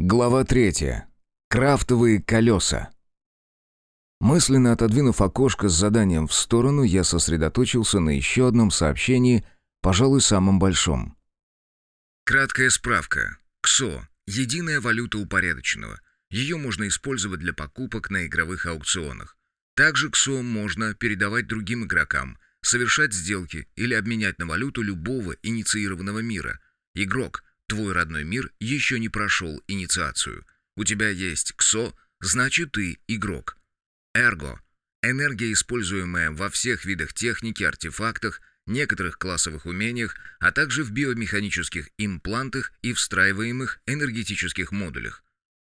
Глава третья. Крафтовые колеса. Мысленно отодвинув окошко с заданием в сторону, я сосредоточился на еще одном сообщении, пожалуй, самом большом. Краткая справка. КСО – единая валюта упорядоченного. Ее можно использовать для покупок на игровых аукционах. Также КСО можно передавать другим игрокам, совершать сделки или обменять на валюту любого инициированного мира. Игрок – Твой родной мир еще не прошел инициацию. У тебя есть КСО, значит ты игрок. Эрго – энергия, используемая во всех видах техники, артефактах, некоторых классовых умениях, а также в биомеханических имплантах и встраиваемых энергетических модулях.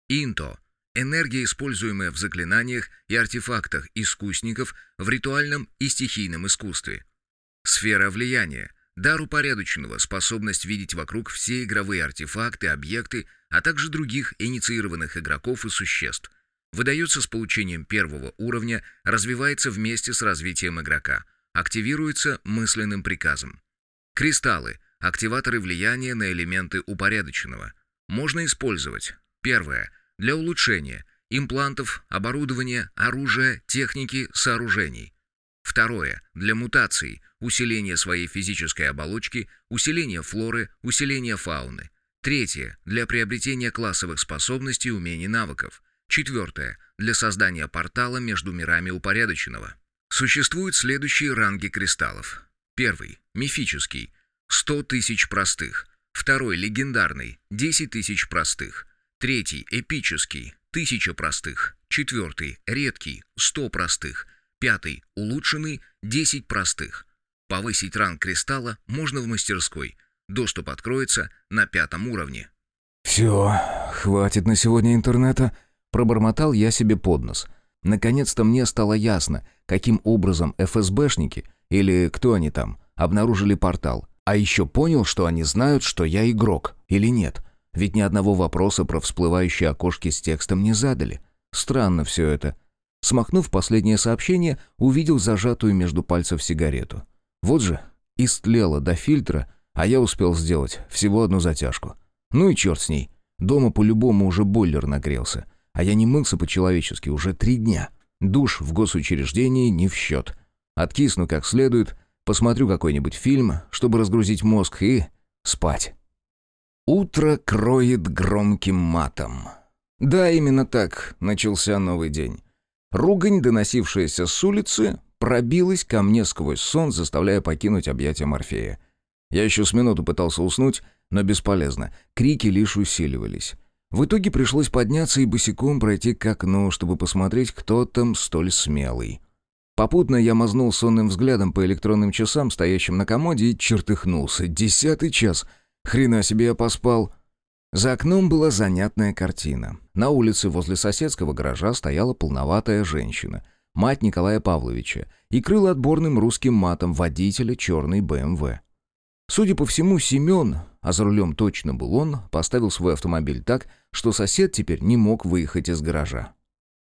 Инто – энергия, используемая в заклинаниях и артефактах искусников в ритуальном и стихийном искусстве. Сфера влияния – Дар упорядоченного – способность видеть вокруг все игровые артефакты, объекты, а также других инициированных игроков и существ. Выдается с получением первого уровня, развивается вместе с развитием игрока. Активируется мысленным приказом. Кристаллы – активаторы влияния на элементы упорядоченного. Можно использовать. Первое – для улучшения – имплантов, оборудования, оружия, техники, сооружений. Второе – для мутаций – усиление своей физической оболочки, усиление флоры, усиление фауны. Третье – для приобретения классовых способностей, умений, навыков. Четвертое – для создания портала между мирами упорядоченного. Существуют следующие ранги кристаллов. Первый – мифический – 100 тысяч простых. Второй – легендарный – 10 тысяч простых. Третий – эпический – 1000 простых. Четвертый – редкий – 100 простых. Пятый – улучшенный – 10 простых. Повысить ранг кристалла можно в мастерской. Доступ откроется на пятом уровне. «Все, хватит на сегодня интернета», — пробормотал я себе под нос. Наконец-то мне стало ясно, каким образом ФСБшники, или кто они там, обнаружили портал. А еще понял, что они знают, что я игрок, или нет. Ведь ни одного вопроса про всплывающие окошки с текстом не задали. Странно все это. Смахнув последнее сообщение, увидел зажатую между пальцев сигарету. Вот же, истлела до фильтра, а я успел сделать всего одну затяжку. Ну и черт с ней. Дома по-любому уже бойлер нагрелся. А я не мылся по-человечески уже три дня. Душ в госучреждении не в счет. Откисну как следует, посмотрю какой-нибудь фильм, чтобы разгрузить мозг и спать. Утро кроет громким матом. Да, именно так начался новый день. Ругань, доносившаяся с улицы, пробилась ко мне сквозь сон, заставляя покинуть объятия Морфея. Я еще с минуту пытался уснуть, но бесполезно. Крики лишь усиливались. В итоге пришлось подняться и босиком пройти к окну, чтобы посмотреть, кто там столь смелый. Попутно я мазнул сонным взглядом по электронным часам, стоящим на комоде, и чертыхнулся. Десятый час. Хрена себе я поспал. За окном была занятная картина. На улице возле соседского гаража стояла полноватая женщина мать Николая Павловича, и крыл отборным русским матом водителя черной БМВ. Судя по всему, Семен, а за рулем точно был он, поставил свой автомобиль так, что сосед теперь не мог выехать из гаража.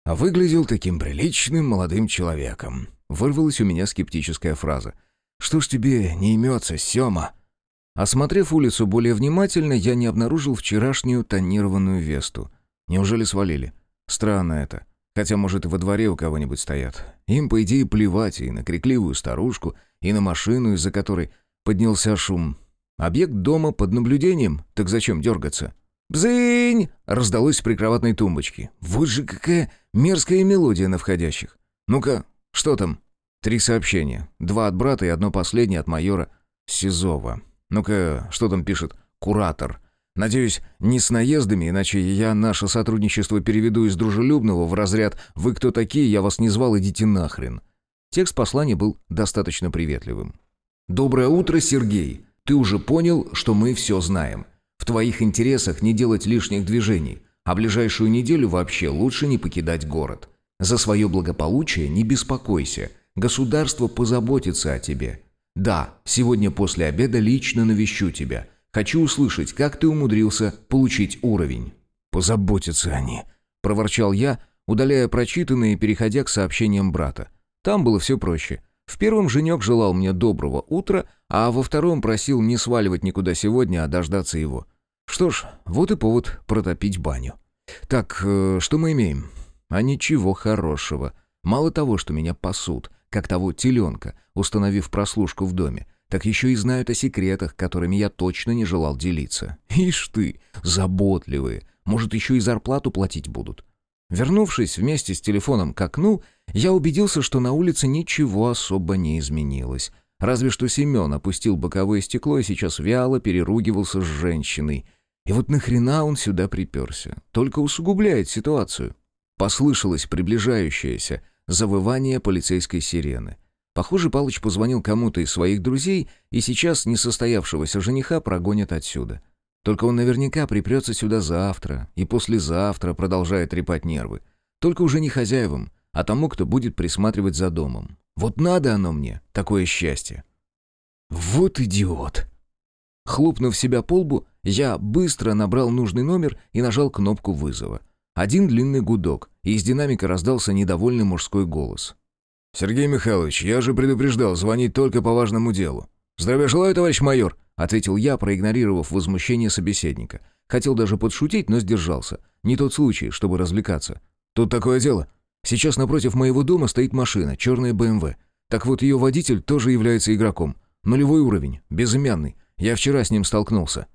А выглядел таким приличным молодым человеком. Вырвалась у меня скептическая фраза. «Что ж тебе не имется, Сема?» Осмотрев улицу более внимательно, я не обнаружил вчерашнюю тонированную весту. Неужели свалили? Странно это. Хотя, может, и во дворе у кого-нибудь стоят. Им, по идее, плевать и на крикливую старушку, и на машину, из-за которой поднялся шум. Объект дома под наблюдением, так зачем дергаться? «Бзынь!» — раздалось с прикроватной тумбочки. «Вот же какая мерзкая мелодия на входящих! Ну-ка, что там?» Три сообщения. Два от брата и одно последнее от майора Сизова. Ну-ка, что там пишет? «Куратор». Надеюсь, не с наездами, иначе я наше сотрудничество переведу из дружелюбного в разряд «Вы кто такие? Я вас не звал, идите нахрен». Текст послания был достаточно приветливым. «Доброе утро, Сергей. Ты уже понял, что мы все знаем. В твоих интересах не делать лишних движений, а ближайшую неделю вообще лучше не покидать город. За свое благополучие не беспокойся. Государство позаботится о тебе. Да, сегодня после обеда лично навещу тебя». Хочу услышать, как ты умудрился получить уровень». «Позаботятся они», — проворчал я, удаляя прочитанное и переходя к сообщениям брата. Там было все проще. В первом женек желал мне доброго утра, а во втором просил не сваливать никуда сегодня, а дождаться его. Что ж, вот и повод протопить баню. Так, э, что мы имеем? А ничего хорошего. Мало того, что меня пасут, как того теленка, установив прослушку в доме, так еще и знают о секретах, которыми я точно не желал делиться. Ишь ты, заботливые. Может, еще и зарплату платить будут. Вернувшись вместе с телефоном к окну, я убедился, что на улице ничего особо не изменилось. Разве что Семен опустил боковое стекло и сейчас вяло переругивался с женщиной. И вот нахрена он сюда приперся? Только усугубляет ситуацию. Послышалось приближающееся завывание полицейской сирены. Похоже, Палыч позвонил кому-то из своих друзей, и сейчас несостоявшегося жениха прогонят отсюда. Только он наверняка припрется сюда завтра и послезавтра продолжает трепать нервы. Только уже не хозяевам, а тому, кто будет присматривать за домом. Вот надо оно мне, такое счастье. Вот идиот. Хлопнув себя по лбу, я быстро набрал нужный номер и нажал кнопку вызова. Один длинный гудок, и из динамика раздался недовольный мужской голос. «Сергей Михайлович, я же предупреждал звонить только по важному делу». «Здравия желаю, товарищ майор», — ответил я, проигнорировав возмущение собеседника. Хотел даже подшутить, но сдержался. Не тот случай, чтобы развлекаться. «Тут такое дело. Сейчас напротив моего дома стоит машина, черная БМВ. Так вот, ее водитель тоже является игроком. Нулевой уровень, безымянный. Я вчера с ним столкнулся».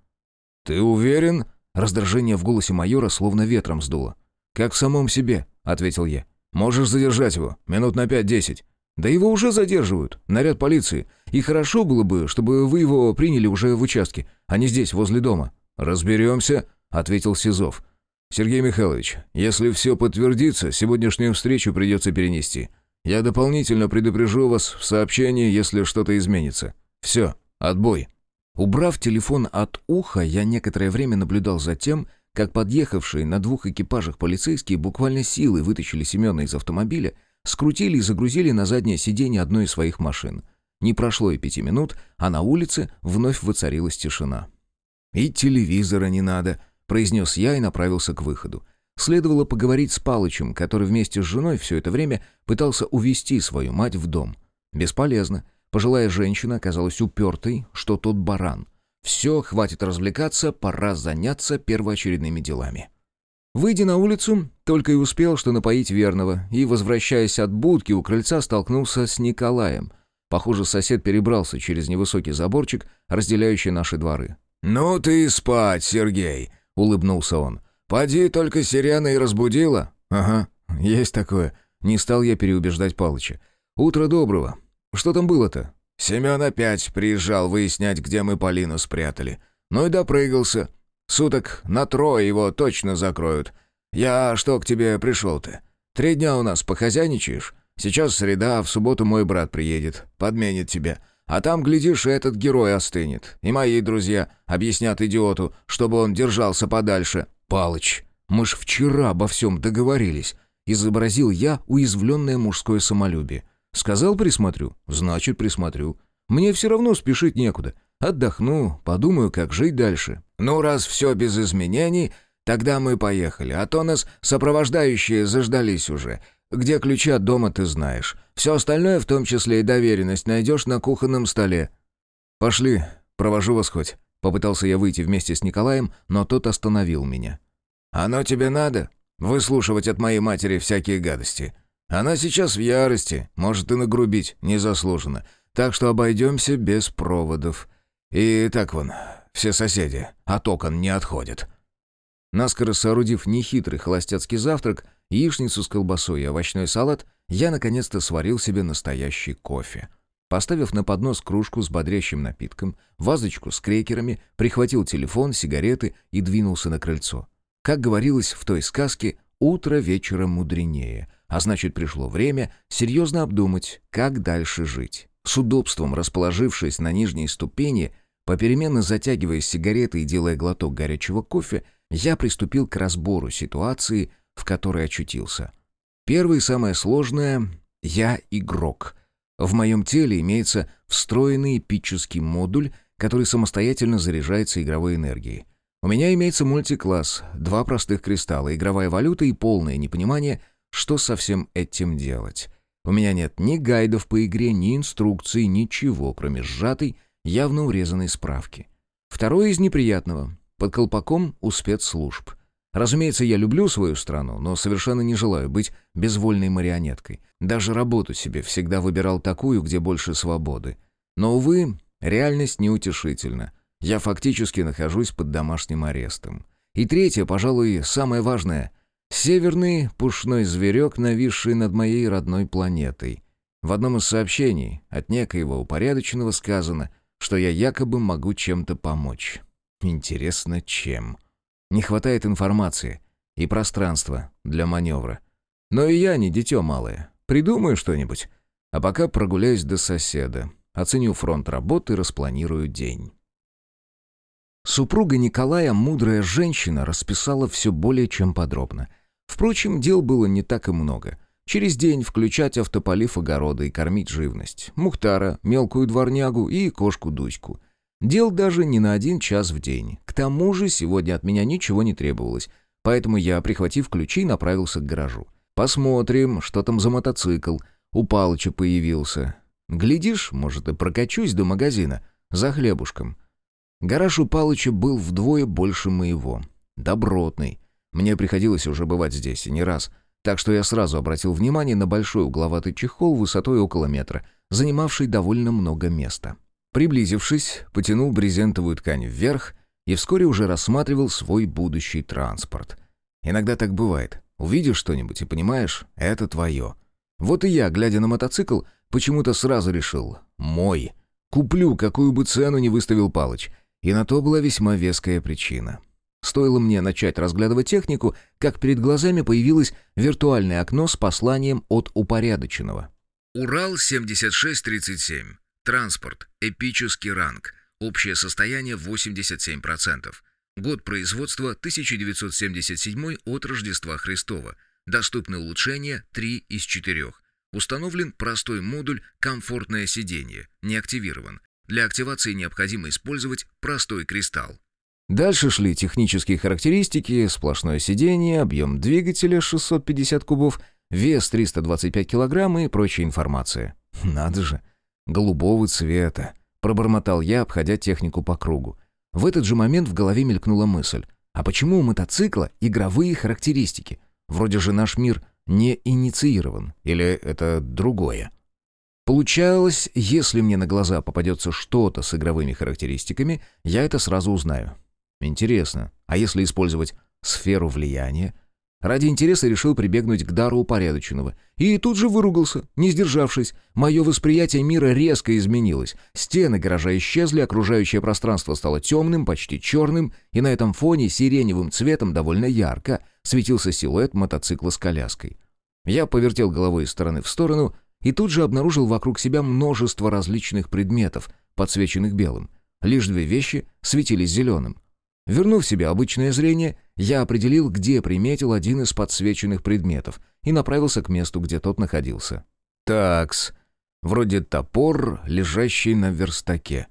«Ты уверен?» Раздражение в голосе майора словно ветром сдуло. «Как в самом себе», — ответил я. Можешь задержать его. Минут на пять-десять. Да его уже задерживают. Наряд полиции. И хорошо было бы, чтобы вы его приняли уже в участке, а не здесь, возле дома». «Разберемся», — ответил Сизов. «Сергей Михайлович, если все подтвердится, сегодняшнюю встречу придется перенести. Я дополнительно предупрежу вас в сообщении, если что-то изменится. Все, отбой». Убрав телефон от уха, я некоторое время наблюдал за тем, как подъехавшие на двух экипажах полицейские буквально силой вытащили Семена из автомобиля, скрутили и загрузили на заднее сиденье одной из своих машин. Не прошло и пяти минут, а на улице вновь воцарилась тишина. «И телевизора не надо», — произнес я и направился к выходу. Следовало поговорить с Палычем, который вместе с женой все это время пытался увести свою мать в дом. Бесполезно. Пожилая женщина оказалась упертой, что тот баран — все, хватит развлекаться, пора заняться первоочередными делами. Выйдя на улицу, только и успел, что напоить верного, и, возвращаясь от будки, у крыльца столкнулся с Николаем. Похоже, сосед перебрался через невысокий заборчик, разделяющий наши дворы. «Ну ты спать, Сергей!» — улыбнулся он. «Поди, только сирена и разбудила». «Ага, есть такое». Не стал я переубеждать Палыча. «Утро доброго. Что там было-то?» Семен опять приезжал выяснять, где мы Полину спрятали. Ну и допрыгался. Суток на трое его точно закроют. Я что к тебе пришел-то? Три дня у нас похозяйничаешь? Сейчас среда, а в субботу мой брат приедет, подменит тебя. А там, глядишь, этот герой остынет. И мои друзья объяснят идиоту, чтобы он держался подальше. Палыч, мы ж вчера обо всем договорились. Изобразил я уязвленное мужское самолюбие. Сказал присмотрю? Значит, присмотрю. Мне все равно спешить некуда. Отдохну, подумаю, как жить дальше. Ну, раз все без изменений, тогда мы поехали. А то нас сопровождающие заждались уже. Где ключи от дома, ты знаешь. Все остальное, в том числе и доверенность, найдешь на кухонном столе. Пошли, провожу вас хоть. Попытался я выйти вместе с Николаем, но тот остановил меня. «Оно тебе надо? Выслушивать от моей матери всякие гадости. Она сейчас в ярости, может и нагрубить, незаслуженно. Так что обойдемся без проводов. И так вон, все соседи от окон не отходят». Наскоро соорудив нехитрый холостяцкий завтрак, яичницу с колбасой и овощной салат, я наконец-то сварил себе настоящий кофе. Поставив на поднос кружку с бодрящим напитком, вазочку с крекерами, прихватил телефон, сигареты и двинулся на крыльцо. Как говорилось в той сказке, утро вечера мудренее — а значит, пришло время серьезно обдумать, как дальше жить. С удобством расположившись на нижней ступени, попеременно затягивая сигареты и делая глоток горячего кофе, я приступил к разбору ситуации, в которой очутился. Первое и самое сложное — я игрок. В моем теле имеется встроенный эпический модуль, который самостоятельно заряжается игровой энергией. У меня имеется мультикласс, два простых кристалла, игровая валюта и полное непонимание — что со всем этим делать? У меня нет ни гайдов по игре, ни инструкций, ничего, кроме сжатой, явно урезанной справки. Второе из неприятного. под колпаком у спецслужб. Разумеется, я люблю свою страну, но совершенно не желаю быть безвольной марионеткой. Даже работу себе всегда выбирал такую, где больше свободы. Но, увы, реальность неутешительна. Я фактически нахожусь под домашним арестом. И третье, пожалуй, самое важное. Северный пушной зверек, нависший над моей родной планетой. В одном из сообщений от некоего упорядоченного сказано, что я якобы могу чем-то помочь. Интересно, чем? Не хватает информации и пространства для маневра. Но и я не дитё малое. Придумаю что-нибудь. А пока прогуляюсь до соседа. Оценю фронт работы, распланирую день. Супруга Николая, мудрая женщина, расписала все более чем подробно. Впрочем, дел было не так и много. Через день включать автополив огорода и кормить живность. Мухтара, мелкую дворнягу и кошку Дуську. Дел даже не на один час в день. К тому же сегодня от меня ничего не требовалось, поэтому я, прихватив ключи, направился к гаражу. Посмотрим, что там за мотоцикл. У Палыча появился. Глядишь, может, и прокачусь до магазина. За хлебушком. Гараж у Палыча был вдвое больше моего. Добротный. Мне приходилось уже бывать здесь, и не раз. Так что я сразу обратил внимание на большой угловатый чехол высотой около метра, занимавший довольно много места. Приблизившись, потянул брезентовую ткань вверх и вскоре уже рассматривал свой будущий транспорт. Иногда так бывает. Увидишь что-нибудь и понимаешь, это твое. Вот и я, глядя на мотоцикл, почему-то сразу решил «мой». Куплю, какую бы цену ни выставил Палыч. И на то была весьма веская причина. Стоило мне начать разглядывать технику, как перед глазами появилось виртуальное окно с посланием от упорядоченного. «Урал-7637. Транспорт. Эпический ранг. Общее состояние 87%. Год производства 1977 от Рождества Христова. Доступны улучшения 3 из 4. Установлен простой модуль «Комфортное сиденье». Не активирован. Для активации необходимо использовать простой кристалл. Дальше шли технические характеристики, сплошное сиденье, объем двигателя 650 кубов, вес 325 килограмм и прочая информация. Надо же, голубого цвета, пробормотал я, обходя технику по кругу. В этот же момент в голове мелькнула мысль. А почему у мотоцикла игровые характеристики? Вроде же наш мир не инициирован, или это другое? Получалось, если мне на глаза попадется что-то с игровыми характеристиками, я это сразу узнаю. Интересно, а если использовать сферу влияния? Ради интереса решил прибегнуть к дару упорядоченного. И тут же выругался, не сдержавшись. Мое восприятие мира резко изменилось. Стены гаража исчезли, окружающее пространство стало темным, почти черным, и на этом фоне сиреневым цветом довольно ярко светился силуэт мотоцикла с коляской. Я повертел головой из стороны в сторону и тут же обнаружил вокруг себя множество различных предметов, подсвеченных белым. Лишь две вещи светились зеленым — Вернув себе обычное зрение, я определил, где приметил один из подсвеченных предметов и направился к месту, где тот находился. Такс. Вроде топор, лежащий на верстаке.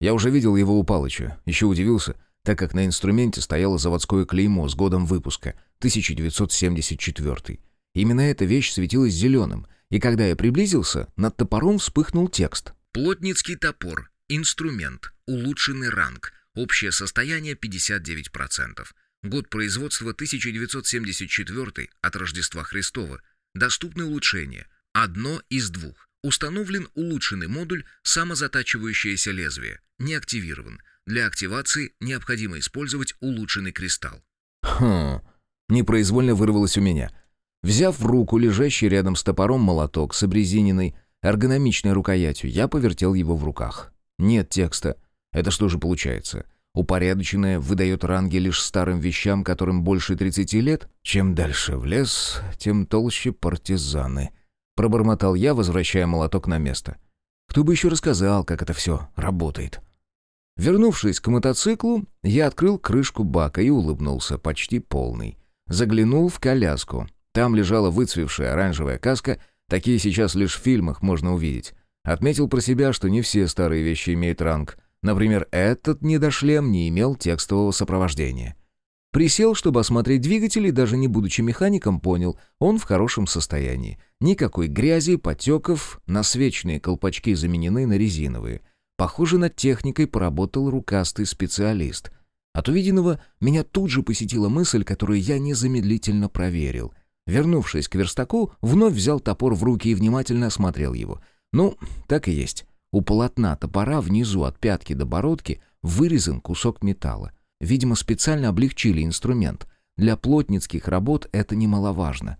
Я уже видел его у Палыча, еще удивился, так как на инструменте стояло заводское клеймо с годом выпуска, 1974. Именно эта вещь светилась зеленым, и когда я приблизился, над топором вспыхнул текст. «Плотницкий топор. Инструмент. Улучшенный ранг. Общее состояние 59%. Год производства 1974 от Рождества Христова. Доступны улучшения. Одно из двух. Установлен улучшенный модуль «Самозатачивающееся лезвие». Не активирован. Для активации необходимо использовать улучшенный кристалл. Хм, непроизвольно вырвалось у меня. Взяв в руку лежащий рядом с топором молоток с обрезиненной, эргономичной рукоятью, я повертел его в руках. Нет текста. Это что же получается? Упорядоченное выдает ранги лишь старым вещам, которым больше 30 лет? Чем дальше в лес, тем толще партизаны. Пробормотал я, возвращая молоток на место. Кто бы еще рассказал, как это все работает? Вернувшись к мотоциклу, я открыл крышку бака и улыбнулся, почти полный. Заглянул в коляску. Там лежала выцвевшая оранжевая каска, такие сейчас лишь в фильмах можно увидеть. Отметил про себя, что не все старые вещи имеют ранг — Например, этот недошлем не имел текстового сопровождения. Присел, чтобы осмотреть двигатель, и даже не будучи механиком, понял, он в хорошем состоянии. Никакой грязи, потеков, насвечные колпачки заменены на резиновые. Похоже, над техникой поработал рукастый специалист. От увиденного меня тут же посетила мысль, которую я незамедлительно проверил. Вернувшись к верстаку, вновь взял топор в руки и внимательно осмотрел его. Ну, так и есть. У полотна топора внизу от пятки до бородки вырезан кусок металла. Видимо, специально облегчили инструмент. Для плотницких работ это немаловажно.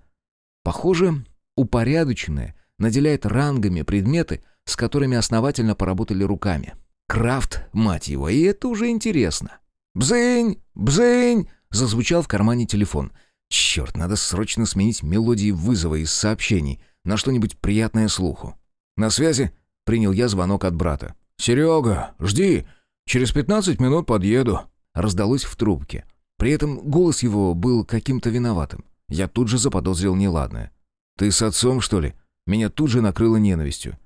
Похоже, упорядоченное наделяет рангами предметы, с которыми основательно поработали руками. Крафт, мать его, и это уже интересно. «Бзынь! Бзынь!» — зазвучал в кармане телефон. «Черт, надо срочно сменить мелодии вызова из сообщений на что-нибудь приятное слуху». «На связи?» — принял я звонок от брата. «Серега, жди! Через пятнадцать минут подъеду!» Раздалось в трубке. При этом голос его был каким-то виноватым. Я тут же заподозрил неладное. «Ты с отцом, что ли?» Меня тут же накрыло ненавистью.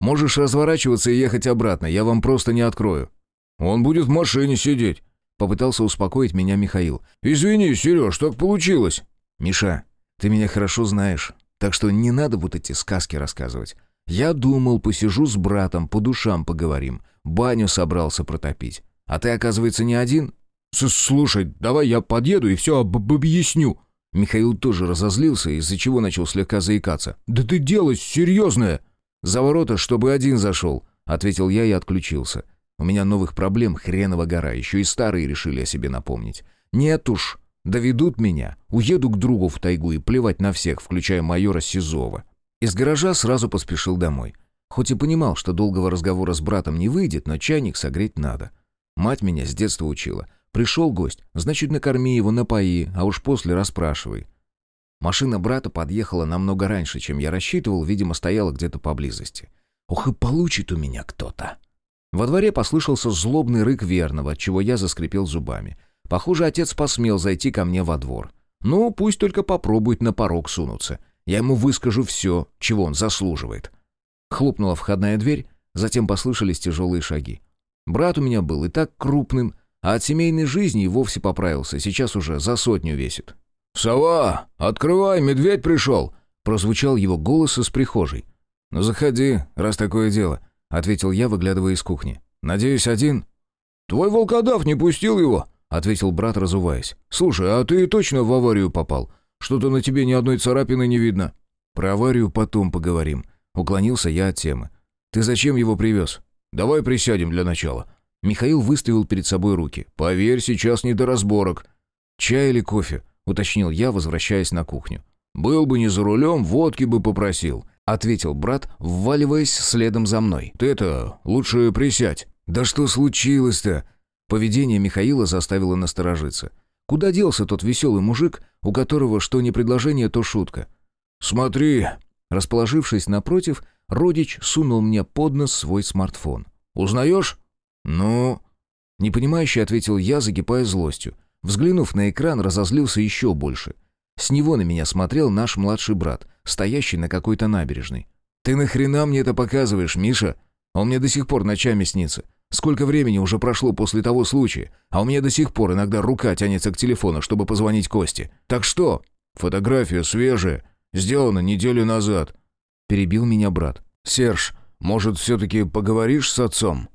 «Можешь разворачиваться и ехать обратно, я вам просто не открою». «Он будет в машине сидеть», — попытался успокоить меня Михаил. «Извини, Сереж, так получилось». «Миша, ты меня хорошо знаешь, так что не надо вот эти сказки рассказывать. Я думал, посижу с братом, по душам поговорим, баню собрался протопить. А ты, оказывается, не один?» «Слушай, давай я подъеду и все об объясню», Михаил тоже разозлился, из-за чего начал слегка заикаться. «Да ты дело серьезное!» «За ворота, чтобы один зашел», — ответил я и отключился. «У меня новых проблем хренова гора, еще и старые решили о себе напомнить. Нет уж, доведут меня, уеду к другу в тайгу и плевать на всех, включая майора Сизова». Из гаража сразу поспешил домой. Хоть и понимал, что долгого разговора с братом не выйдет, но чайник согреть надо. Мать меня с детства учила — Пришел гость, значит, накорми его, напои, а уж после расспрашивай. Машина брата подъехала намного раньше, чем я рассчитывал, видимо, стояла где-то поблизости. Ох и получит у меня кто-то. Во дворе послышался злобный рык верного, чего я заскрипел зубами. Похоже, отец посмел зайти ко мне во двор. Ну, пусть только попробует на порог сунуться. Я ему выскажу все, чего он заслуживает. Хлопнула входная дверь, затем послышались тяжелые шаги. Брат у меня был и так крупным, а от семейной жизни и вовсе поправился, сейчас уже за сотню весит. «Сова, открывай, медведь пришел!» Прозвучал его голос из прихожей. «Ну заходи, раз такое дело», — ответил я, выглядывая из кухни. «Надеюсь, один?» «Твой волкодав не пустил его», — ответил брат, разуваясь. «Слушай, а ты точно в аварию попал? Что-то на тебе ни одной царапины не видно». «Про аварию потом поговорим», — уклонился я от темы. «Ты зачем его привез?» «Давай присядем для начала», Михаил выставил перед собой руки. «Поверь, сейчас не до разборок». «Чай или кофе?» — уточнил я, возвращаясь на кухню. «Был бы не за рулем, водки бы попросил», — ответил брат, вваливаясь следом за мной. «Ты это, лучше присядь». «Да что случилось-то?» Поведение Михаила заставило насторожиться. Куда делся тот веселый мужик, у которого что не предложение, то шутка? «Смотри!» Расположившись напротив, родич сунул мне под нос свой смартфон. «Узнаешь?» «Ну...» Непонимающе ответил я, закипая злостью. Взглянув на экран, разозлился еще больше. С него на меня смотрел наш младший брат, стоящий на какой-то набережной. «Ты нахрена мне это показываешь, Миша? Он мне до сих пор ночами снится. Сколько времени уже прошло после того случая, а у меня до сих пор иногда рука тянется к телефону, чтобы позвонить Косте. Так что? Фотография свежая, сделана неделю назад». Перебил меня брат. «Серж, может, все-таки поговоришь с отцом?»